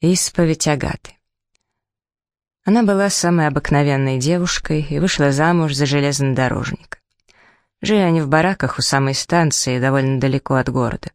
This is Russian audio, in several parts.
Исповедь Агаты. Она была самой обыкновенной девушкой и вышла замуж за железнодорожника. Жили они в бараках у самой станции, довольно далеко от города.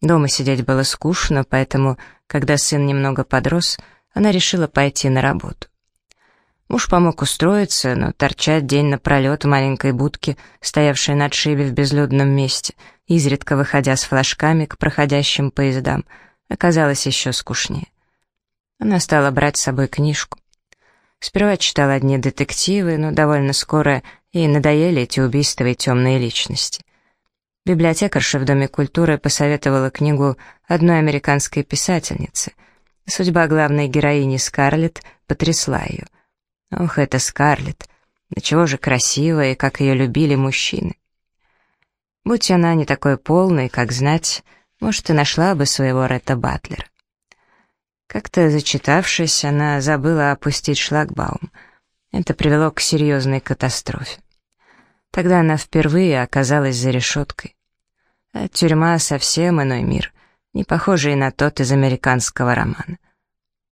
Дома сидеть было скучно, поэтому, когда сын немного подрос, она решила пойти на работу. Муж помог устроиться, но торчать день напролет в маленькой будке, стоявшей на отшибе в безлюдном месте, изредка выходя с флажками к проходящим поездам, оказалось еще скучнее. Она стала брать с собой книжку. Сперва читала одни детективы, но довольно скоро ей надоели эти убийства и темные личности. Библиотекарша в Доме культуры посоветовала книгу одной американской писательницы. Судьба главной героини Скарлетт потрясла ее. Ох, это Скарлетт! Да чего же красивая, и как ее любили мужчины. Будь она не такой полной, как знать, может, и нашла бы своего Ретта Батлера. Как-то зачитавшись, она забыла опустить шлагбаум. Это привело к серьезной катастрофе. Тогда она впервые оказалась за решеткой. А тюрьма — совсем иной мир, не похожий на тот из американского романа.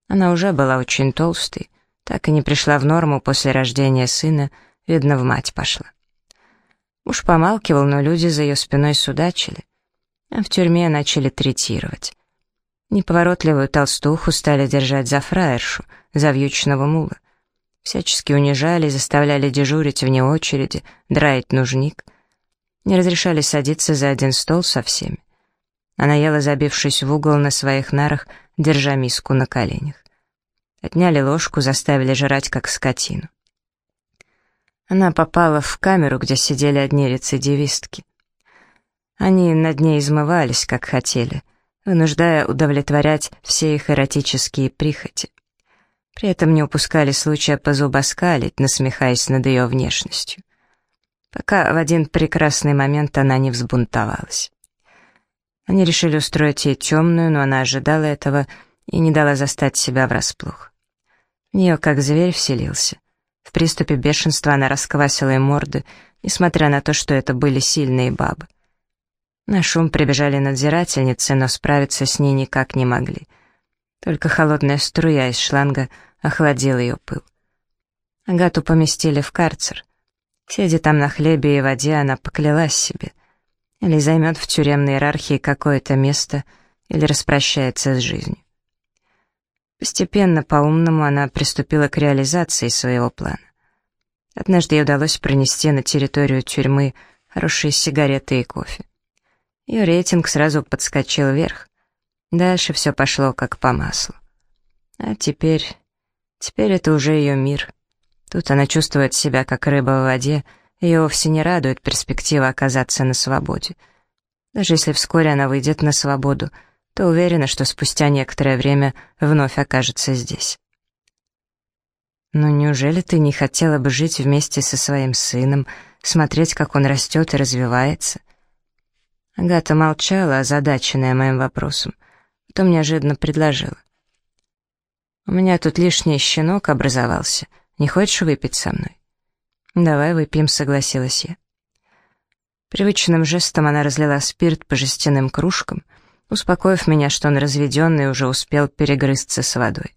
Она уже была очень толстой, так и не пришла в норму после рождения сына, видно, в мать пошла. Муж помалкивал, но люди за ее спиной судачили, а в тюрьме начали третировать. Неповоротливую толстуху стали держать за фраершу, за вьючного мула. Всячески унижали, заставляли дежурить вне очереди, драить нужник. Не разрешали садиться за один стол со всеми. Она ела, забившись в угол на своих нарах, держа миску на коленях. Отняли ложку, заставили жрать, как скотину. Она попала в камеру, где сидели одни рецидивистки. Они над ней измывались, как хотели, вынуждая удовлетворять все их эротические прихоти. При этом не упускали случая позубоскалить, насмехаясь над ее внешностью. Пока в один прекрасный момент она не взбунтовалась. Они решили устроить ей темную, но она ожидала этого и не дала застать себя врасплох. В нее как зверь вселился. В приступе бешенства она расквасила им морды, несмотря на то, что это были сильные бабы. На шум прибежали надзирательницы, но справиться с ней никак не могли. Только холодная струя из шланга охладила ее пыл. Агату поместили в карцер. Сидя там на хлебе и воде, она поклялась себе. Или займет в тюремной иерархии какое-то место, или распрощается с жизнью. Постепенно, по-умному, она приступила к реализации своего плана. Однажды ей удалось пронести на территорию тюрьмы хорошие сигареты и кофе. Ее рейтинг сразу подскочил вверх. Дальше все пошло как по маслу. А теперь... Теперь это уже ее мир. Тут она чувствует себя как рыба в воде, ее вовсе не радует перспектива оказаться на свободе. Даже если вскоре она выйдет на свободу, то уверена, что спустя некоторое время вновь окажется здесь. Но неужели ты не хотела бы жить вместе со своим сыном, смотреть, как он растет и развивается? Агата молчала, озадаченная моим вопросом. Потом неожиданно предложила. «У меня тут лишний щенок образовался. Не хочешь выпить со мной?» «Давай выпьем», — согласилась я. Привычным жестом она разлила спирт по жестяным кружкам, успокоив меня, что он разведенный уже успел перегрызться с водой.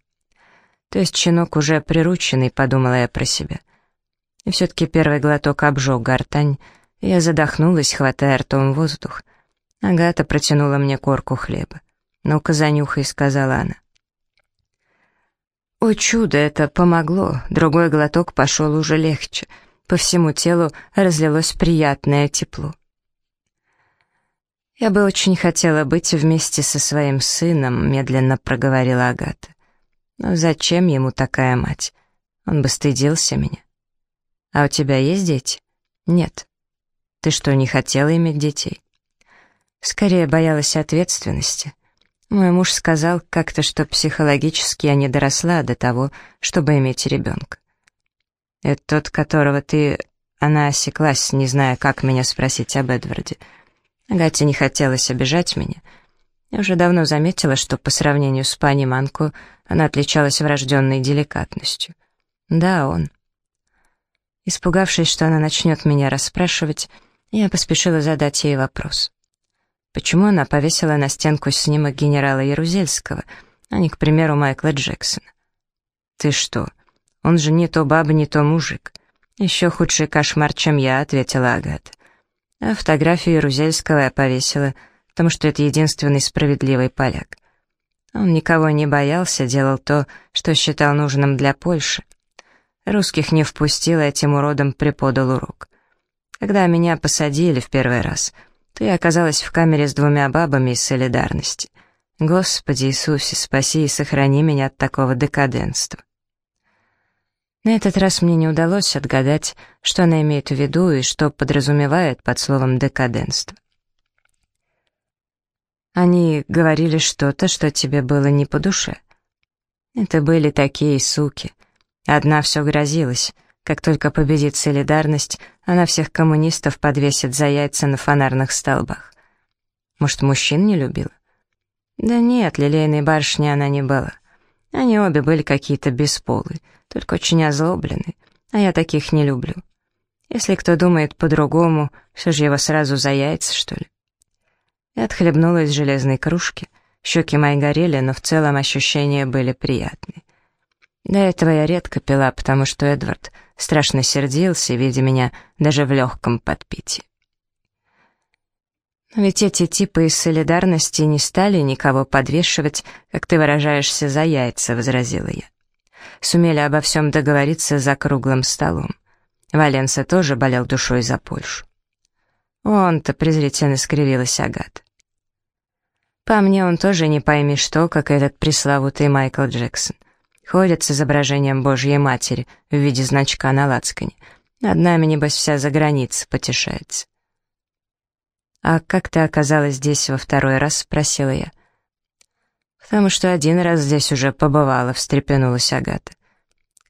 То есть щенок уже прирученный, подумала я про себя. И все-таки первый глоток обжег гортань, я задохнулась, хватая ртом воздух, Агата протянула мне корку хлеба. «Ну-ка, занюхай», — сказала она. О чудо, это помогло. Другой глоток пошел уже легче. По всему телу разлилось приятное тепло. «Я бы очень хотела быть вместе со своим сыном», — медленно проговорила Агата. «Но зачем ему такая мать? Он бы стыдился меня». «А у тебя есть дети?» «Нет». «Ты что, не хотела иметь детей?» Скорее боялась ответственности. Мой муж сказал как-то, что психологически я не доросла до того, чтобы иметь ребенка. «Это тот, которого ты...» Она осеклась, не зная, как меня спросить об Эдварде. Агате не хотелось обижать меня. Я уже давно заметила, что по сравнению с пани Манко она отличалась врожденной деликатностью. Да, он. Испугавшись, что она начнет меня расспрашивать, я поспешила задать ей вопрос. Почему она повесила на стенку снимок генерала Ярузельского, а не, к примеру, Майкла Джексона. «Ты что? Он же не то баба, не то мужик. Еще худший кошмар, чем я», — ответила Агата. А фотографию Ярузельского я повесила, потому что это единственный справедливый поляк. Он никого не боялся, делал то, что считал нужным для Польши. Русских не впустил, и этим уродом преподал урок. Когда меня посадили в первый раз, я оказалась в камере с двумя бабами из солидарности. Господи Иисусе, спаси и сохрани меня от такого декаденства. На этот раз мне не удалось отгадать, что она имеет в виду и что подразумевает под словом «декаденство». Они говорили что-то, что тебе было не по душе. Это были такие суки. Одна все грозилась. Как только победит солидарность, она всех коммунистов подвесит за яйца на фонарных столбах. Может, мужчин не любила? Да нет, лилейной барышни она не была. Они обе были какие-то бесполые, только очень озлобленные, а я таких не люблю. Если кто думает по-другому, все же его сразу за яйца, что ли? Я отхлебнула из железной кружки. Щеки мои горели, но в целом ощущения были приятные. До этого я редко пила, потому что Эдвард страшно сердился, видя меня даже в легком подпитии. Но ведь эти типы из солидарности не стали никого подвешивать, как ты выражаешься, за яйца, — возразила я. Сумели обо всем договориться за круглым столом. Валенса тоже болел душой за Польшу. Он-то презрительно скривилась Агат. По мне, он тоже не пойми что, как этот пресловутый Майкл Джексон. Ходит с изображением Божьей Матери в виде значка на лацкане. Над нами, небось, вся за граница потешается. «А как ты оказалась здесь во второй раз?» — спросила я. «Потому что один раз здесь уже побывала», — встрепенулась Агата.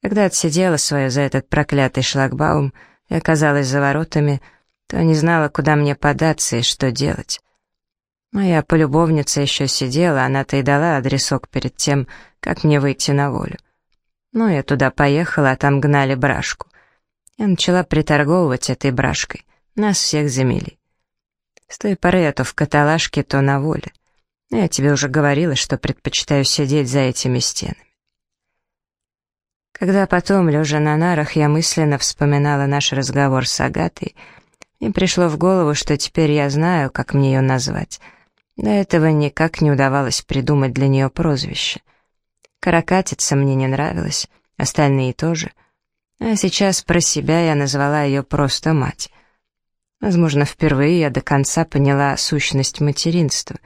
Когда отсидела свое за этот проклятый шлагбаум и оказалась за воротами, то не знала, куда мне податься и что делать. Моя полюбовница еще сидела, она-то и дала адресок перед тем, как мне выйти на волю. Ну, я туда поехала, а там гнали брашку. Я начала приторговывать этой брашкой. Нас всех замели. С той поры я то в каталажке, то на воле. Но я тебе уже говорила, что предпочитаю сидеть за этими стенами. Когда потом, лежа на нарах, я мысленно вспоминала наш разговор с Агатой, мне пришло в голову, что теперь я знаю, как мне ее назвать. До этого никак не удавалось придумать для нее прозвище. Каракатица мне не нравилась, остальные тоже. А сейчас про себя я назвала ее просто мать. Возможно, впервые я до конца поняла сущность материнства.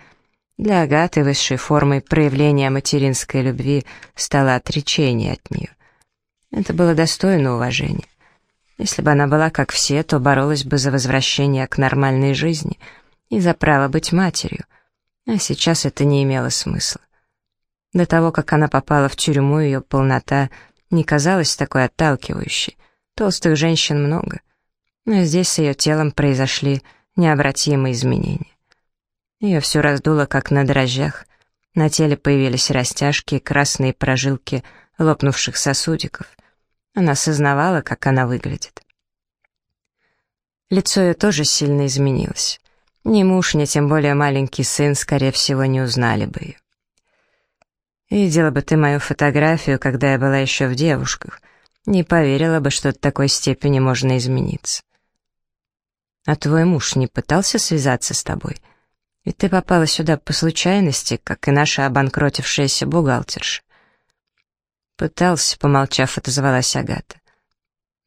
Для Агаты высшей формой проявления материнской любви стало отречение от нее. Это было достойно уважения. Если бы она была как все, то боролась бы за возвращение к нормальной жизни и за право быть матерью. А сейчас это не имело смысла. До того, как она попала в тюрьму, ее полнота не казалась такой отталкивающей. Толстых женщин много но здесь с ее телом произошли необратимые изменения. Ее все раздуло, как на дрожжах, на теле появились растяжки, красные прожилки лопнувших сосудиков. Она осознавала, как она выглядит. Лицо ее тоже сильно изменилось. Ни муж, ни тем более маленький сын, скорее всего, не узнали бы ее. Видела бы ты мою фотографию, когда я была еще в девушках, не поверила бы, что до такой степени можно измениться. А твой муж не пытался связаться с тобой? Ведь ты попала сюда по случайности, как и наша обанкротившаяся бухгалтерша. Пытался, помолчав, отозвалась Агата.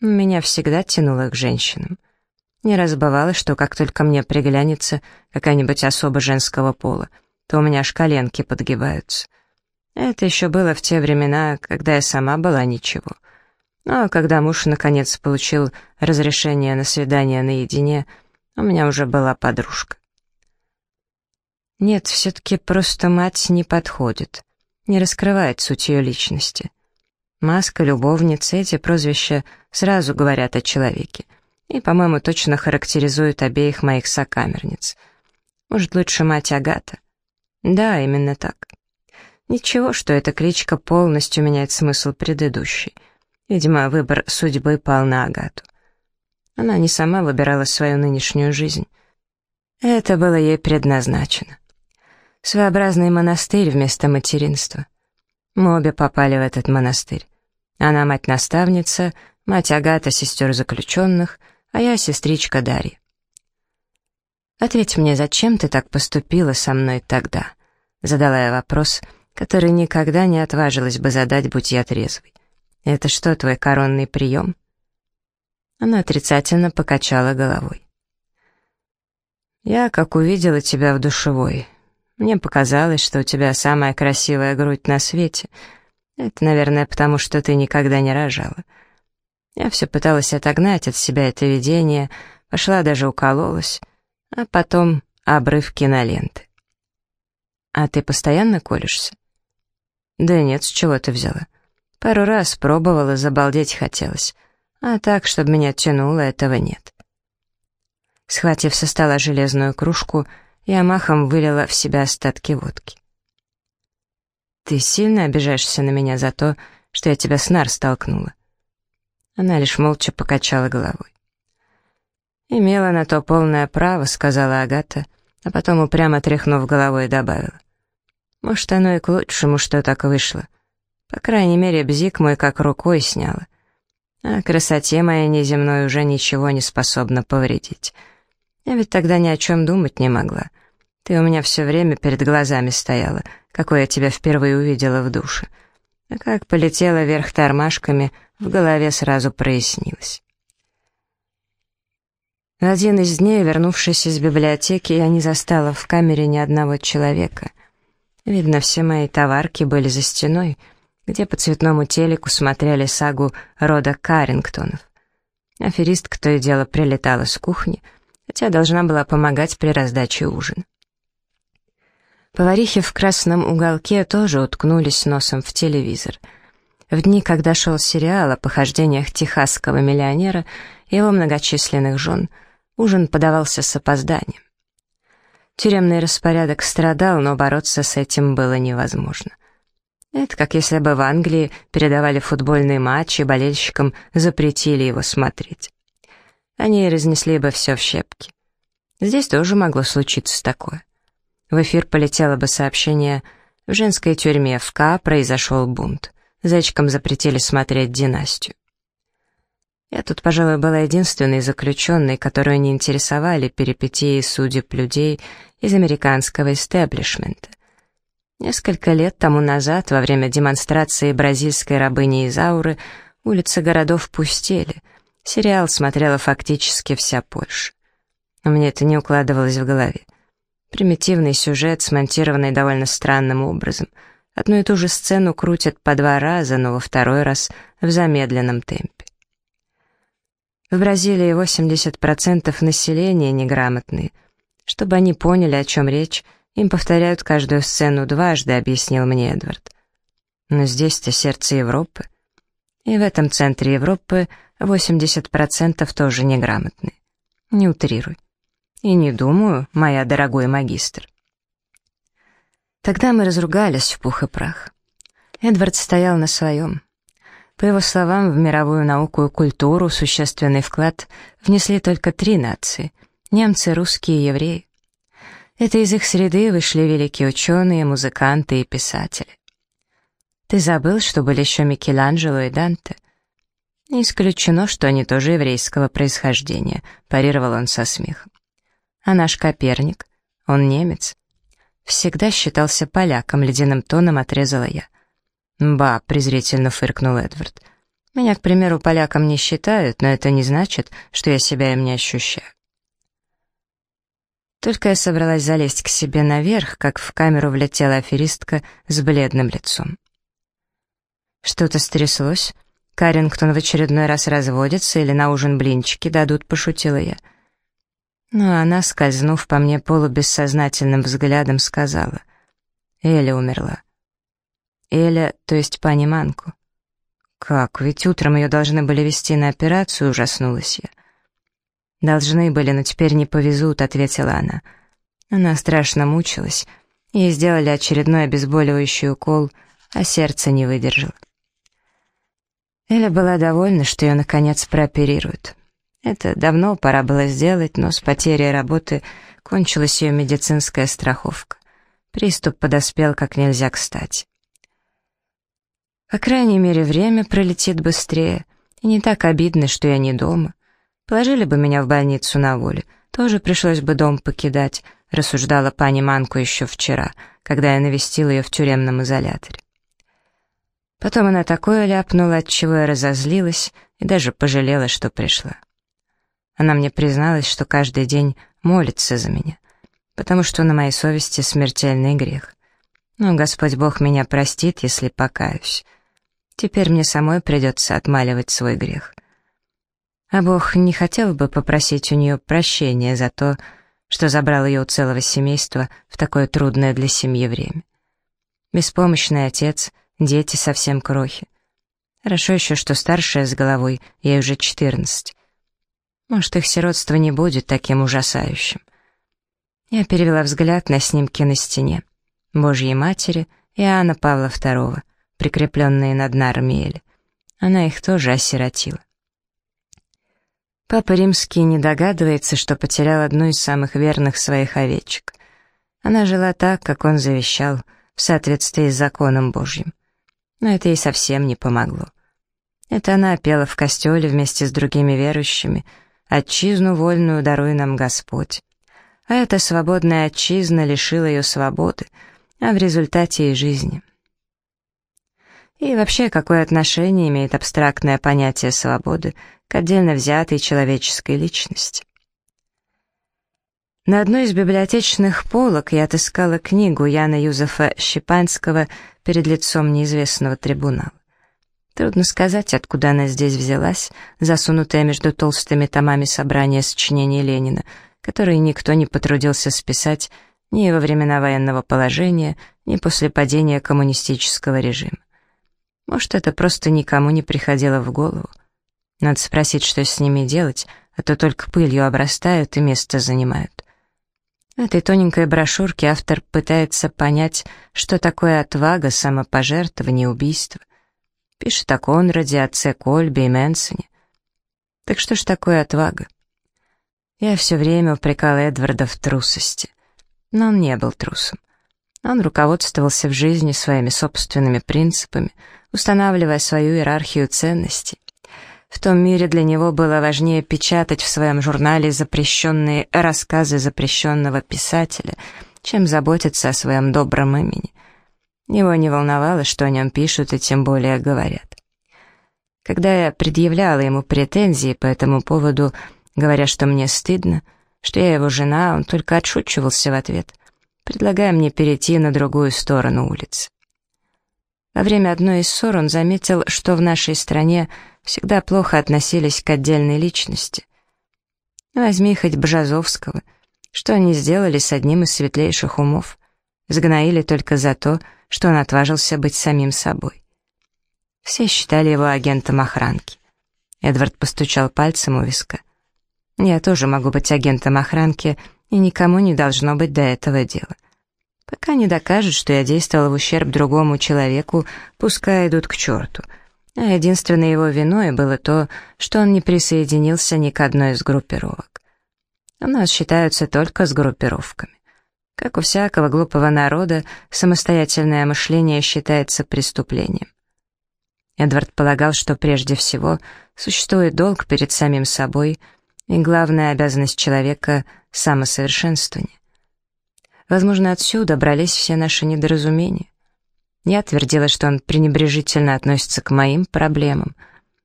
Меня всегда тянуло к женщинам. Не раз что как только мне приглянется какая-нибудь особа женского пола, то у меня аж коленки подгибаются. Это еще было в те времена, когда я сама была ничего — а когда муж наконец получил разрешение на свидание наедине, у меня уже была подружка. Нет, все-таки просто мать не подходит, не раскрывает суть ее личности. Маска, любовница, эти прозвища сразу говорят о человеке и, по-моему, точно характеризуют обеих моих сокамерниц. Может, лучше мать Агата? Да, именно так. Ничего, что эта кличка полностью меняет смысл предыдущей — Видимо, выбор судьбы пал на Агату. Она не сама выбирала свою нынешнюю жизнь. Это было ей предназначено. Своеобразный монастырь вместо материнства — Мы обе попали в этот монастырь. Она мать-наставница, мать Агата, сестер заключенных, а я сестричка Дарья. «Ответь мне, зачем ты так поступила со мной тогда?» Задала я вопрос, который никогда не отважилась бы задать, будь я трезвой. «Это что, твой коронный прием?» Она отрицательно покачала головой. «Я, как увидела тебя в душевой, мне показалось, что у тебя самая красивая грудь на свете. Это, наверное, потому что ты никогда не рожала. Я все пыталась отогнать от себя это видение, пошла даже укололась, а потом обрыв киноленты. А ты постоянно колешься? Да нет, с чего ты взяла? Пару раз пробовала, забалдеть хотелось. А так, чтобы меня тянуло, этого нет. Схватив со стола железную кружку, я махом вылила в себя остатки водки. «Ты сильно обижаешься на меня за то, что я тебя с нар столкнула?» Она лишь молча покачала головой. «Имела на то полное право», — сказала Агата, а потом упрямо тряхнув головой добавила. «Может, оно и к лучшему, что так вышло. По крайней мере, бзик мой как рукой сняла. А красоте моей неземной уже ничего не способно повредить. Я ведь тогда ни о чем думать не могла. Ты у меня все время перед глазами стояла, какой я тебя впервые увидела в душе. А как полетела вверх тормашками, в голове сразу прояснилось. В один из дней, вернувшись из библиотеки, я не застала в камере ни одного человека. Видно, все мои товарки были за стеной, где по цветному телеку смотрели сагу рода Карингтонов. Аферистка то и дело прилетала с кухни, хотя должна была помогать при раздаче ужина. Поварихи в красном уголке тоже уткнулись носом в телевизор. В дни, когда шел сериал о похождениях техасского миллионера и его многочисленных жен, ужин подавался с опозданием. Тюремный распорядок страдал, но бороться с этим было невозможно. Это как если бы в Англии передавали футбольный матч и болельщикам запретили его смотреть. Они разнесли бы все в щепки. Здесь тоже могло случиться такое. В эфир полетело бы сообщение «В женской тюрьме в К произошел бунт. Зайчикам запретили смотреть «Династию». Я тут, пожалуй, была единственной заключенной, которую не интересовали перипетии судеб людей из американского истеблишмента. Несколько лет тому назад, во время демонстрации бразильской рабыни Изауры, улицы городов пустели. Сериал смотрела фактически вся Польша. Мне это не укладывалось в голове. Примитивный сюжет, смонтированный довольно странным образом. Одну и ту же сцену крутят по два раза, но во второй раз в замедленном темпе. В Бразилии 80% населения неграмотные. Чтобы они поняли, о чем речь, им повторяют каждую сцену дважды, объяснил мне Эдвард. Но здесь-то сердце Европы. И в этом центре Европы 80% тоже неграмотные. Не утрируй. И не думаю, моя дорогой магистр. Тогда мы разругались в пух и прах. Эдвард стоял на своем. По его словам, в мировую науку и культуру существенный вклад внесли только три нации — немцы, русские и евреи. Это из их среды вышли великие ученые, музыканты и писатели. Ты забыл, что были еще Микеланджело и Данте? Не исключено, что они тоже еврейского происхождения, парировал он со смехом. А наш Коперник? Он немец. Всегда считался поляком, ледяным тоном отрезала я. «Ба», — презрительно фыркнул Эдвард. «Меня, к примеру, поляком не считают, но это не значит, что я себя им не ощущаю». Только я собралась залезть к себе наверх, как в камеру влетела аферистка с бледным лицом. «Что-то стряслось? Карингтон в очередной раз разводится или на ужин блинчики дадут?» — пошутила я. Но она, скользнув по мне полубессознательным взглядом, сказала. Эля умерла. Эля, то есть пани Манку. Как? Ведь утром ее должны были вести на операцию, ужаснулась я. «Должны были, но теперь не повезут», — ответила она. Она страшно мучилась. Ей сделали очередной обезболивающий укол, а сердце не выдержало. Эля была довольна, что ее наконец прооперируют. Это давно пора было сделать, но с потерей работы кончилась ее медицинская страховка. Приступ подоспел как нельзя кстати. По крайней мере, время пролетит быстрее, и не так обидно, что я не дома. Положили бы меня в больницу на воле, тоже пришлось бы дом покидать, рассуждала пани Манку еще вчера, когда я навестил ее в тюремном изоляторе. Потом она такое ляпнула, от чего я разозлилась и даже пожалела, что пришла. Она мне призналась, что каждый день молится за меня, потому что на моей совести смертельный грех. Но Господь Бог меня простит, если покаюсь. Теперь мне самой придется отмаливать свой грех. А Бог не хотел бы попросить у нее прощения за то, что забрал ее у целого семейства в такое трудное для семьи время. Беспомощный отец, дети совсем крохи. Хорошо еще, что старшая с головой, ей уже четырнадцать. Может, их сиротство не будет таким ужасающим. Я перевела взгляд на снимки на стене. Божьей Матери и Иоанна Павла II, прикрепленные над нарами Она их тоже осиротила. Папа Римский не догадывается, что потерял одну из самых верных своих овечек. Она жила так, как он завещал, в соответствии с законом Божьим. Но это ей совсем не помогло. Это она пела в костеле вместе с другими верующими «Отчизну вольную даруй нам Господь». А эта свободная отчизна лишила ее свободы, а в результате и жизни. И вообще, какое отношение имеет абстрактное понятие свободы к отдельно взятой человеческой личности. На одной из библиотечных полок я отыскала книгу Яна Юзефа Щепанского «Перед лицом неизвестного трибунала». Трудно сказать, откуда она здесь взялась, засунутая между толстыми томами собрания сочинений Ленина, которые никто не потрудился списать ни во времена военного положения, ни после падения коммунистического режима. Может, это просто никому не приходило в голову. Надо спросить, что с ними делать, а то только пылью обрастают и место занимают. В этой тоненькой брошюрке автор пытается понять, что такое отвага, самопожертвование, убийство. Пишет о Конраде, отце Кольбе и Мэнсоне. Так что ж такое отвага? Я все время упрекал Эдварда в трусости. Но он не был трусом. Он руководствовался в жизни своими собственными принципами, устанавливая свою иерархию ценностей. В том мире для него было важнее печатать в своем журнале запрещенные рассказы запрещенного писателя, чем заботиться о своем добром имени. Его не волновало, что о нем пишут и тем более говорят. Когда я предъявляла ему претензии по этому поводу, говоря, что мне стыдно, что я его жена, он только отшучивался в ответ, предлагая мне перейти на другую сторону улицы. Во время одной из ссор он заметил, что в нашей стране всегда плохо относились к отдельной личности. Возьми хоть Бжазовского. Что они сделали с одним из светлейших умов? Сгноили только за то, что он отважился быть самим собой. Все считали его агентом охранки. Эдвард постучал пальцем у виска. «Я тоже могу быть агентом охранки, и никому не должно быть до этого дела. Пока не докажут, что я действовал в ущерб другому человеку, пускай идут к черту» а единственной его виной было то, что он не присоединился ни к одной из группировок. У нас считаются только с группировками. Как у всякого глупого народа, самостоятельное мышление считается преступлением. Эдвард полагал, что прежде всего существует долг перед самим собой, и главная обязанность человека — самосовершенствование. Возможно, отсюда брались все наши недоразумения. Я твердила, что он пренебрежительно относится к моим проблемам,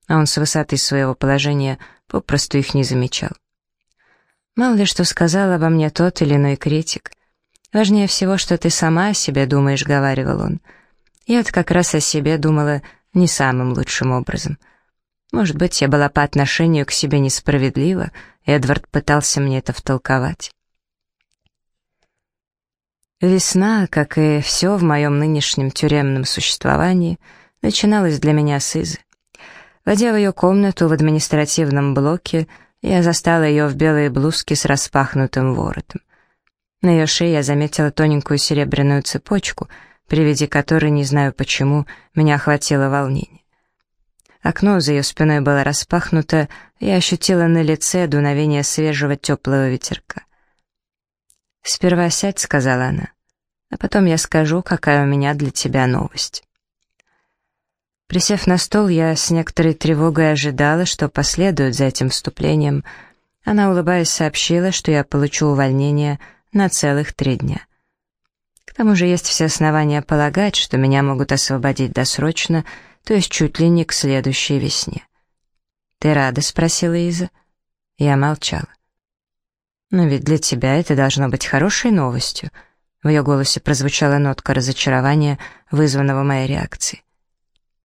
а он с высоты своего положения попросту их не замечал. Мало ли что сказал обо мне тот или иной критик. Важнее всего, что ты сама о себе думаешь, — говаривал он. Я-то как раз о себе думала не самым лучшим образом. Может быть, я была по отношению к себе несправедлива, Эдвард пытался мне это втолковать. Весна, как и все в моем нынешнем тюремном существовании, начиналась для меня с Изы. Войдя в ее комнату в административном блоке, я застала ее в белой блузке с распахнутым воротом. На ее шее я заметила тоненькую серебряную цепочку, при виде которой, не знаю почему, меня охватило волнение. Окно за ее спиной было распахнуто, и я ощутила на лице дуновение свежего теплого ветерка. «Сперва сядь», — сказала она, — «а потом я скажу, какая у меня для тебя новость». Присев на стол, я с некоторой тревогой ожидала, что последует за этим вступлением. Она, улыбаясь, сообщила, что я получу увольнение на целых три дня. К тому же есть все основания полагать, что меня могут освободить досрочно, то есть чуть ли не к следующей весне. «Ты рада?» — спросила Иза. Я молчала. «Но ведь для тебя это должно быть хорошей новостью». В ее голосе прозвучала нотка разочарования, вызванного моей реакцией.